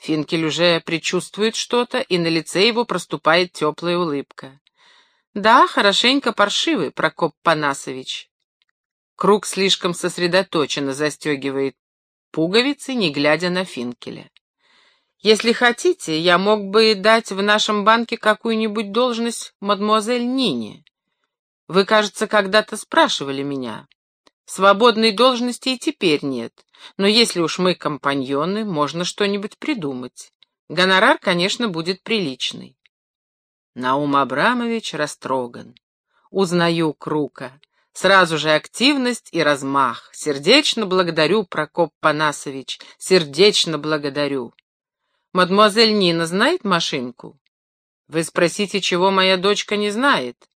Финкель уже предчувствует что-то, и на лице его проступает теплая улыбка. «Да, хорошенько паршивый, Прокоп Панасович». Круг слишком сосредоточенно застегивает пуговицы, не глядя на Финкеля. «Если хотите, я мог бы дать в нашем банке какую-нибудь должность мадемуазель Нине. Вы, кажется, когда-то спрашивали меня. Свободной должности и теперь нет, но если уж мы компаньоны, можно что-нибудь придумать. Гонорар, конечно, будет приличный. Наум Абрамович растроган. Узнаю Крука. Сразу же активность и размах. Сердечно благодарю, Прокоп Панасович, сердечно благодарю. Мадемуазель Нина знает машинку? Вы спросите, чего моя дочка не знает?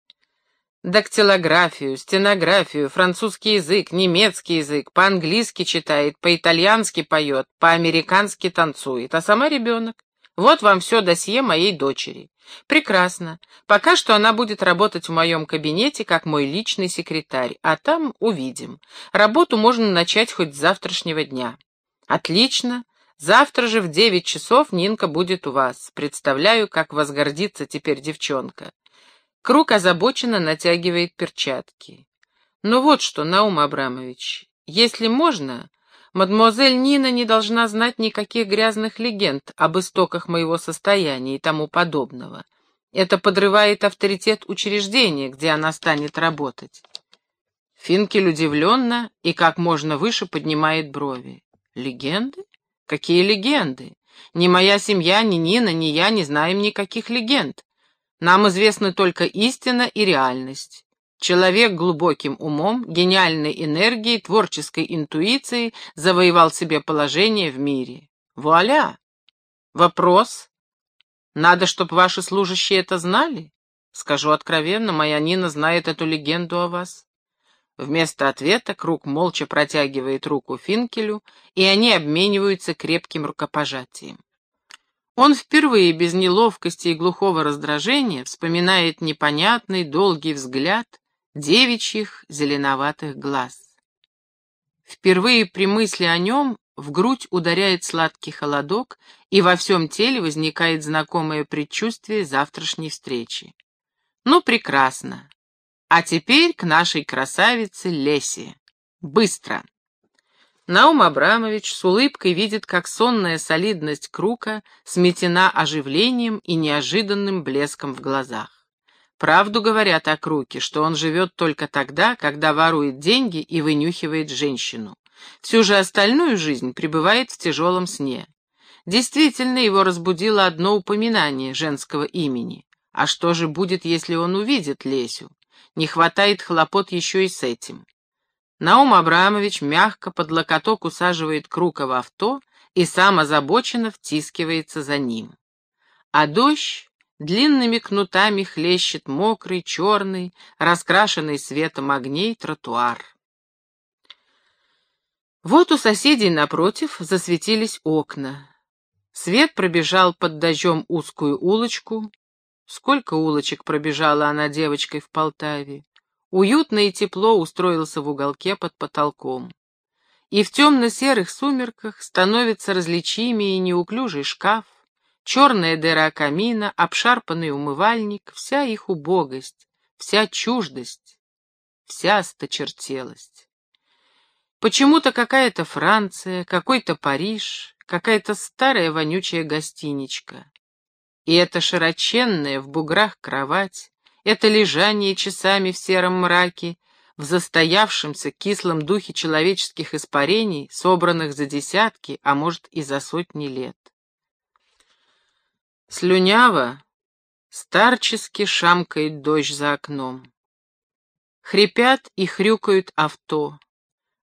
Дактилографию, стенографию, французский язык, немецкий язык, по-английски читает, по-итальянски поет, по-американски танцует, а сама ребенок. Вот вам все досье моей дочери. Прекрасно. Пока что она будет работать в моем кабинете как мой личный секретарь, а там увидим. Работу можно начать хоть с завтрашнего дня. Отлично. Завтра же в девять часов Нинка будет у вас. Представляю, как возгордится теперь девчонка. Круг озабоченно натягивает перчатки. Ну вот что, Наум Абрамович, если можно, мадемуазель Нина не должна знать никаких грязных легенд об истоках моего состояния и тому подобного. Это подрывает авторитет учреждения, где она станет работать. Финкель удивленно и как можно выше поднимает брови. Легенды? Какие легенды? Ни моя семья, ни Нина, ни я не знаем никаких легенд. Нам известны только истина и реальность. Человек глубоким умом, гениальной энергией, творческой интуицией завоевал себе положение в мире. Вуаля! Вопрос. Надо, чтобы ваши служащие это знали? Скажу откровенно, моя Нина знает эту легенду о вас. Вместо ответа Круг молча протягивает руку Финкелю, и они обмениваются крепким рукопожатием. Он впервые без неловкости и глухого раздражения вспоминает непонятный долгий взгляд девичьих зеленоватых глаз. Впервые при мысли о нем в грудь ударяет сладкий холодок, и во всем теле возникает знакомое предчувствие завтрашней встречи. Ну, прекрасно. А теперь к нашей красавице Лесе. Быстро. Наум Абрамович с улыбкой видит, как сонная солидность Крука сметена оживлением и неожиданным блеском в глазах. Правду говорят о Круке, что он живет только тогда, когда ворует деньги и вынюхивает женщину. Всю же остальную жизнь пребывает в тяжелом сне. Действительно, его разбудило одно упоминание женского имени. А что же будет, если он увидит Лесю? Не хватает хлопот еще и с этим. Наум Абрамович мягко под локоток усаживает Крука в авто и сам озабоченно втискивается за ним. А дождь длинными кнутами хлещет мокрый, черный, раскрашенный светом огней тротуар. Вот у соседей напротив засветились окна. Свет пробежал под дождем узкую улочку. Сколько улочек пробежала она девочкой в Полтаве? Уютно и тепло устроился в уголке под потолком. И в темно-серых сумерках становится различимее неуклюжий шкаф, черная дыра камина, обшарпанный умывальник, вся их убогость, вся чуждость, вся осточертелость. Почему-то какая-то Франция, какой-то Париж, какая-то старая вонючая гостиничка. И эта широченная в буграх кровать, это лежание часами в сером мраке, в застоявшемся кислом духе человеческих испарений, собранных за десятки, а может и за сотни лет. Слюняво, старчески шамкает дождь за окном. Хрипят и хрюкают авто.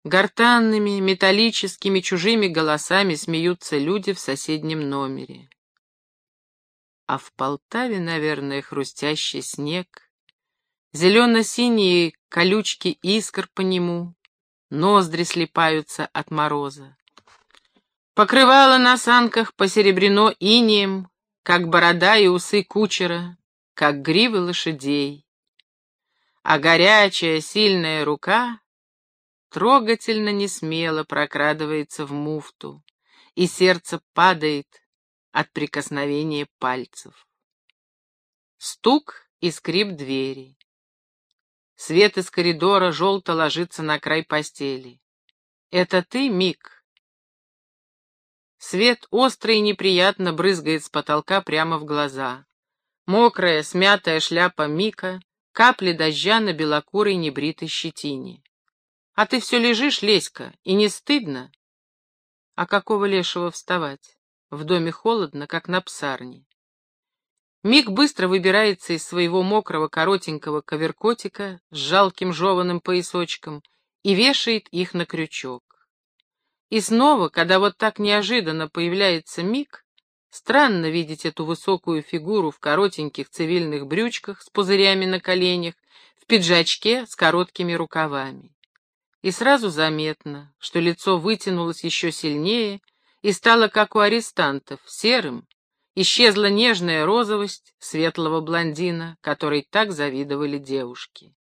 Гортанными, металлическими, чужими голосами смеются люди в соседнем номере а в Полтаве, наверное, хрустящий снег, зелено-синие колючки искр по нему, ноздри слепаются от мороза. Покрывало на санках посеребрено инеем, как борода и усы кучера, как гривы лошадей. А горячая, сильная рука трогательно несмело прокрадывается в муфту, и сердце падает, от прикосновения пальцев. Стук и скрип двери. Свет из коридора желто ложится на край постели. «Это ты, Мик?» Свет остро и неприятно брызгает с потолка прямо в глаза. Мокрая, смятая шляпа Мика, капли дождя на белокурой небритой щетине. «А ты все лежишь, Леська, и не стыдно?» «А какого лешего вставать? В доме холодно, как на псарне». Мик быстро выбирается из своего мокрого коротенького коверкотика с жалким жеваным поясочком и вешает их на крючок. И снова, когда вот так неожиданно появляется Мик, странно видеть эту высокую фигуру в коротеньких цивильных брючках с пузырями на коленях, в пиджачке с короткими рукавами. И сразу заметно, что лицо вытянулось еще сильнее и стало, как у арестантов, серым, исчезла нежная розовость светлого блондина, которой так завидовали девушки.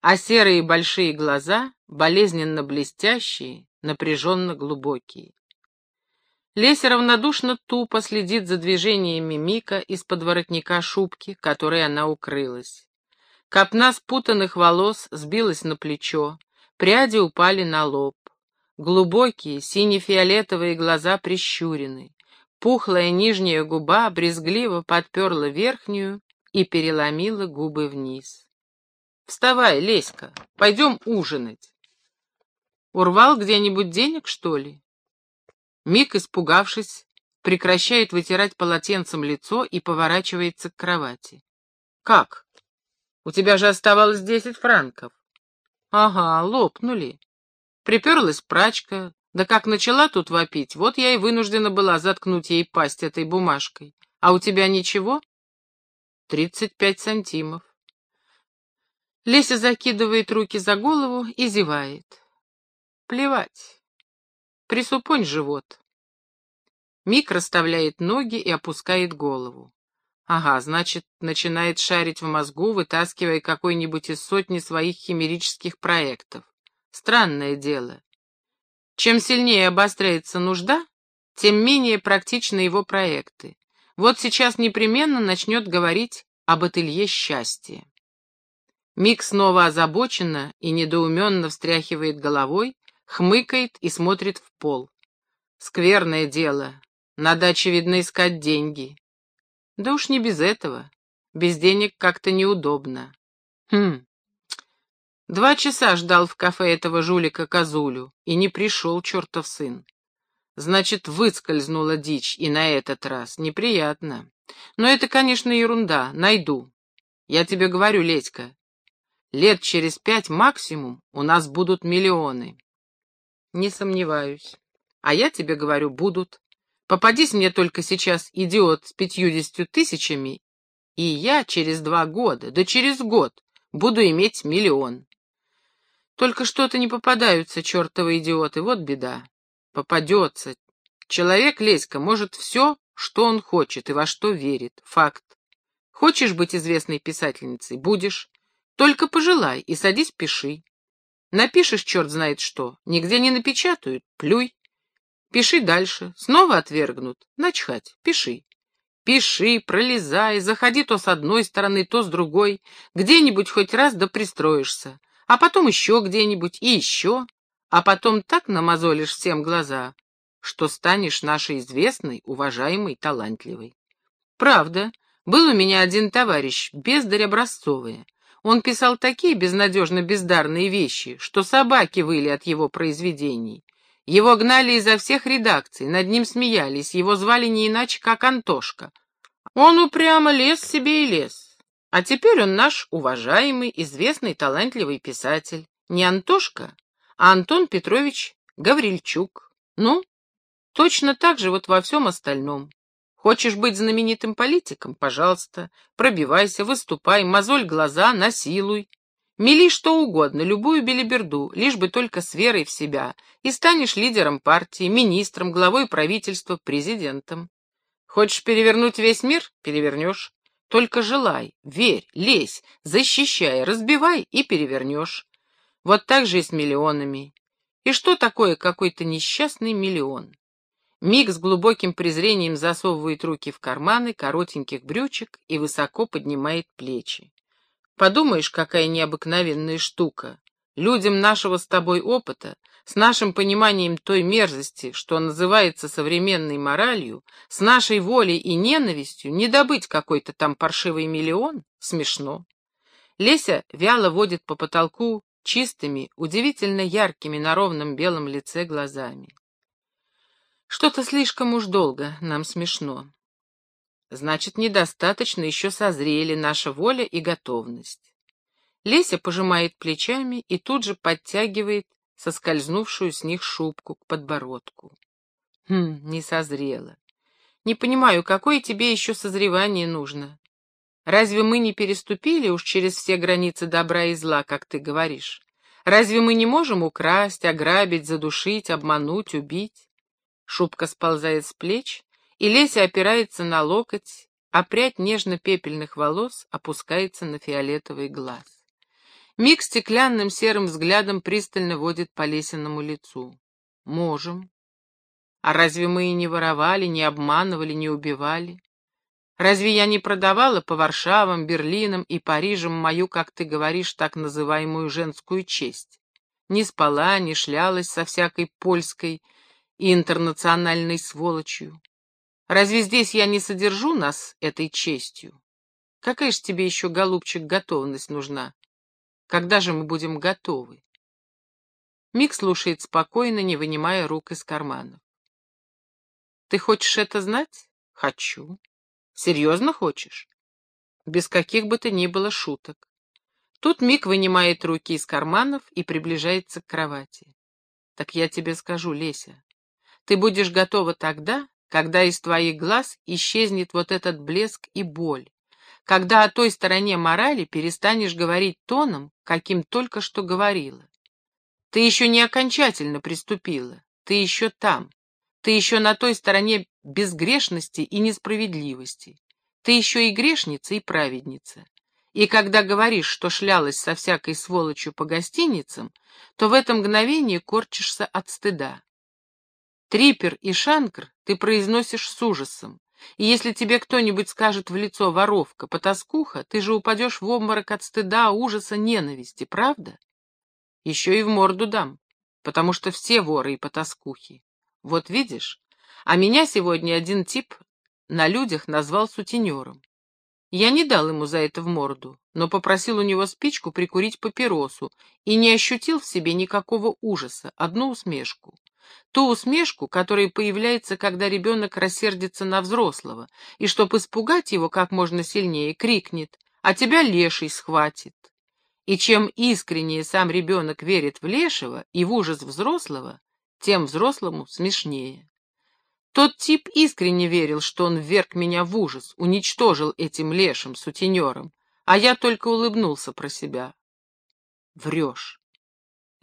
А серые большие глаза, болезненно блестящие, напряженно глубокие. Леся равнодушно тупо следит за движениями Мика из-под воротника шубки, которой она укрылась. Копна спутанных волос сбилась на плечо, пряди упали на лоб. Глубокие, сине-фиолетовые глаза прищурены. Пухлая нижняя губа брезгливо подперла верхнюю и переломила губы вниз. «Вставай, Леська, пойдем ужинать». Урвал где-нибудь денег, что ли? Мик, испугавшись, прекращает вытирать полотенцем лицо и поворачивается к кровати. «Как? У тебя же оставалось десять франков». «Ага, лопнули. Приперлась прачка, да как начала тут вопить, вот я и вынуждена была заткнуть ей пасть этой бумажкой. А у тебя ничего?» «Тридцать пять сантимов». Леся закидывает руки за голову и зевает. Плевать. Присупонь живот. Мик расставляет ноги и опускает голову. Ага, значит, начинает шарить в мозгу, вытаскивая какой-нибудь из сотни своих химерических проектов. Странное дело. Чем сильнее обостряется нужда, тем менее практичны его проекты. Вот сейчас непременно начнет говорить об ателье счастья. Мик снова озабоченно и недоуменно встряхивает головой, хмыкает и смотрит в пол. Скверное дело. Надо, очевидно, искать деньги. Да уж не без этого. Без денег как-то неудобно. Хм. Два часа ждал в кафе этого жулика Козулю, и не пришел чертов сын. Значит, выскользнула дичь, и на этот раз. Неприятно. Но это, конечно, ерунда. Найду. Я тебе говорю, Ледька, лет через пять максимум у нас будут миллионы. Не сомневаюсь. А я тебе говорю, будут. Попадись мне только сейчас идиот с пятьюдесятью тысячами, и я через два года, да через год, буду иметь миллион. Только что-то не попадаются чертовы идиоты, вот беда. Попадется. Человек, Леська, может все, что он хочет и во что верит. Факт. Хочешь быть известной писательницей? Будешь. Только пожелай и садись пиши. Напишешь черт знает что, нигде не напечатают, плюй. Пиши дальше, снова отвергнут, начхать, пиши. Пиши, пролезай, заходи то с одной стороны, то с другой, где-нибудь хоть раз да пристроишься, а потом еще где-нибудь и еще, а потом так намазолишь всем глаза, что станешь нашей известной, уважаемой, талантливой. Правда, был у меня один товарищ, бездарь образцовая. Он писал такие безнадежно бездарные вещи, что собаки выли от его произведений. Его гнали изо всех редакций, над ним смеялись, его звали не иначе, как Антошка. Он упрямо лез себе и лез. А теперь он наш уважаемый, известный, талантливый писатель. Не Антошка, а Антон Петрович Гаврильчук. Ну, точно так же вот во всем остальном. Хочешь быть знаменитым политиком? Пожалуйста, пробивайся, выступай, мозоль глаза, насилуй. Мели что угодно, любую белиберду, лишь бы только с верой в себя, и станешь лидером партии, министром, главой правительства, президентом. Хочешь перевернуть весь мир? Перевернешь. Только желай, верь, лезь, защищай, разбивай и перевернешь. Вот так же и с миллионами. И что такое какой-то несчастный миллион? Миг с глубоким презрением засовывает руки в карманы коротеньких брючек и высоко поднимает плечи. Подумаешь, какая необыкновенная штука. Людям нашего с тобой опыта, с нашим пониманием той мерзости, что называется современной моралью, с нашей волей и ненавистью, не добыть какой-то там паршивый миллион, смешно. Леся вяло водит по потолку чистыми, удивительно яркими на ровном белом лице глазами. Что-то слишком уж долго, нам смешно. Значит, недостаточно еще созрели наша воля и готовность. Леся пожимает плечами и тут же подтягивает соскользнувшую с них шубку к подбородку. Хм, не созрела. Не понимаю, какое тебе еще созревание нужно? Разве мы не переступили уж через все границы добра и зла, как ты говоришь? Разве мы не можем украсть, ограбить, задушить, обмануть, убить? Шубка сползает с плеч, и Леся опирается на локоть, а прядь нежно-пепельных волос опускается на фиолетовый глаз. Миг стеклянным серым взглядом пристально водит по лесенному лицу. Можем. А разве мы и не воровали, не обманывали, не убивали? Разве я не продавала по Варшавам, Берлинам и Парижам мою, как ты говоришь, так называемую женскую честь? Не спала, не шлялась со всякой польской и интернациональной сволочью. Разве здесь я не содержу нас этой честью? Какая ж тебе еще, голубчик, готовность нужна? Когда же мы будем готовы? Мик слушает спокойно, не вынимая рук из карманов. Ты хочешь это знать? Хочу. Серьезно хочешь? Без каких бы то ни было шуток. Тут Мик вынимает руки из карманов и приближается к кровати. Так я тебе скажу, Леся, ты будешь готова тогда, когда из твоих глаз исчезнет вот этот блеск и боль, когда о той стороне морали перестанешь говорить тоном, каким только что говорила. Ты еще не окончательно приступила, ты еще там, ты еще на той стороне безгрешности и несправедливости, ты еще и грешница, и праведница. И когда говоришь, что шлялась со всякой сволочью по гостиницам, то в это мгновение корчишься от стыда. Трипер и шанкр ты произносишь с ужасом, и если тебе кто-нибудь скажет в лицо «воровка», «потаскуха», ты же упадешь в обморок от стыда, ужаса, ненависти, правда? Еще и в морду дам, потому что все воры и потаскухи. Вот видишь, а меня сегодня один тип на людях назвал сутенером. Я не дал ему за это в морду, но попросил у него спичку прикурить папиросу и не ощутил в себе никакого ужаса, одну усмешку. Ту усмешку, которая появляется, когда ребенок рассердится на взрослого, и, чтобы испугать его как можно сильнее, крикнет «А тебя леший схватит!» И чем искреннее сам ребенок верит в лешего и в ужас взрослого, тем взрослому смешнее. Тот тип искренне верил, что он вверг меня в ужас, уничтожил этим лешим, сутенером, а я только улыбнулся про себя. Врешь.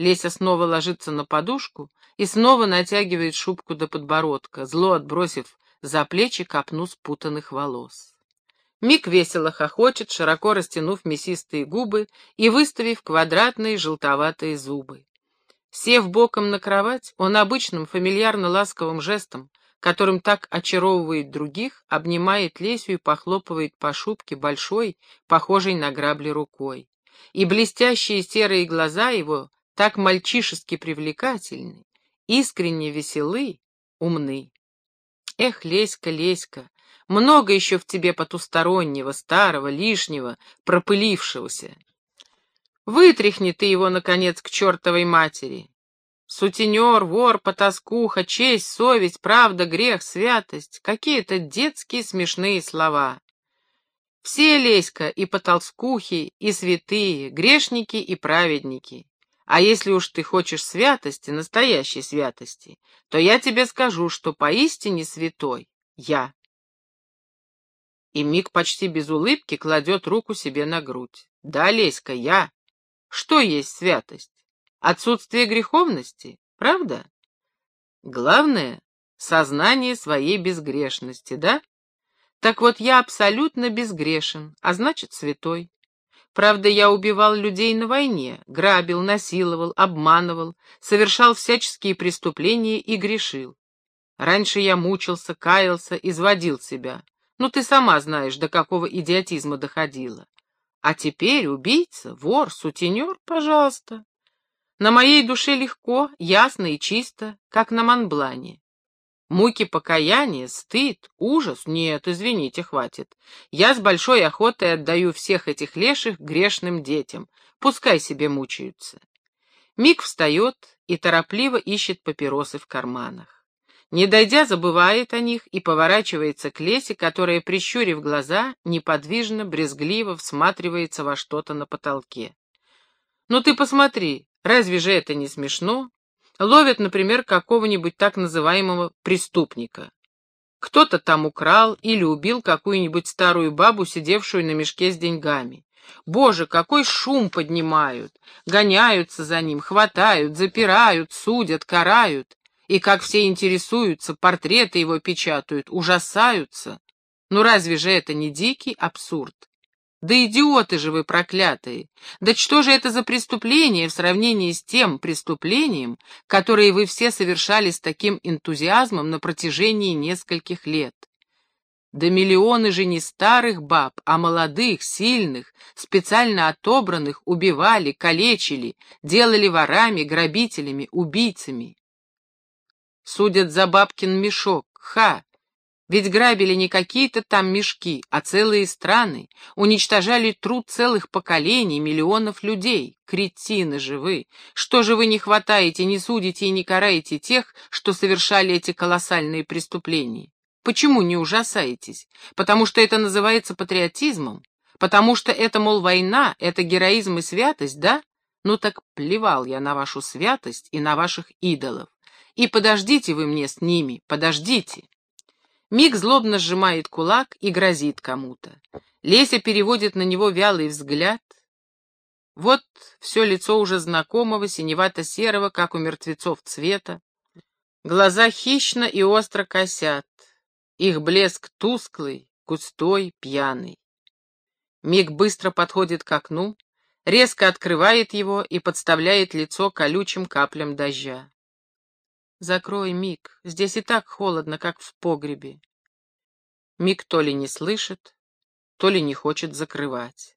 Леся снова ложится на подушку и снова натягивает шубку до подбородка, зло отбросив за плечи копну спутанных волос. Мик весело хохочет, широко растянув мясистые губы и выставив квадратные желтоватые зубы. Сев боком на кровать, он обычным фамильярно-ласковым жестом, которым так очаровывает других, обнимает Лесю и похлопывает по шубке большой, похожей на грабли рукой. И блестящие серые глаза его так мальчишески привлекательны, искренне веселы, умны. Эх, Леська, Леська, много еще в тебе потустороннего, старого, лишнего, пропылившегося. Вытряхни ты его, наконец, к чертовой матери. Сутенер, вор, потаскуха, честь, совесть, правда, грех, святость — какие-то детские смешные слова. Все, Леська, и потолскухи, и святые, грешники и праведники. А если уж ты хочешь святости, настоящей святости, то я тебе скажу, что поистине святой я. И Мик почти без улыбки кладет руку себе на грудь. Да, Леська, я. Что есть святость? Отсутствие греховности, правда? Главное — сознание своей безгрешности, да? Так вот, я абсолютно безгрешен, а значит, святой. Правда, я убивал людей на войне, грабил, насиловал, обманывал, совершал всяческие преступления и грешил. Раньше я мучился, каялся, изводил себя. Ну, ты сама знаешь, до какого идиотизма доходило. А теперь убийца, вор, сутенер, пожалуйста. На моей душе легко, ясно и чисто, как на Монблане. Муки покаяния, стыд, ужас? Нет, извините, хватит. Я с большой охотой отдаю всех этих леших грешным детям. Пускай себе мучаются. Мик встает и торопливо ищет папиросы в карманах. Не дойдя, забывает о них и поворачивается к Лесе, которая, прищурив глаза, неподвижно, брезгливо всматривается во что-то на потолке. «Ну ты посмотри, разве же это не смешно? Ловят, например, какого-нибудь так называемого преступника. Кто-то там украл или убил какую-нибудь старую бабу, сидевшую на мешке с деньгами. Боже, какой шум поднимают! Гоняются за ним, хватают, запирают, судят, карают. И как все интересуются, портреты его печатают, ужасаются. Ну разве же это не дикий абсурд? Да идиоты же вы проклятые! Да что же это за преступление в сравнении с тем преступлением, которое вы все совершали с таким энтузиазмом на протяжении нескольких лет? Да миллионы же не старых баб, а молодых, сильных, специально отобранных убивали, калечили, делали ворами, грабителями, убийцами. Судят за бабкин мешок, ха! Ведь грабили не какие-то там мешки, а целые страны, уничтожали труд целых поколений, миллионов людей. Кретины же вы! Что же вы не хватаете, не судите и не караете тех, что совершали эти колоссальные преступления? Почему не ужасаетесь? Потому что это называется патриотизмом? Потому что это, мол, война, это героизм и святость, да? Ну так плевал я на вашу святость и на ваших идолов. И подождите вы мне с ними, подождите. Миг злобно сжимает кулак и грозит кому-то. Леся переводит на него вялый взгляд. Вот все лицо уже знакомого, синевато-серого, как у мертвецов цвета. Глаза хищно и остро косят. Их блеск тусклый, густой, пьяный. Миг быстро подходит к окну, резко открывает его и подставляет лицо колючим каплям дождя. Закрой, Мик, здесь и так холодно, как в погребе. Мик то ли не слышит, то ли не хочет закрывать.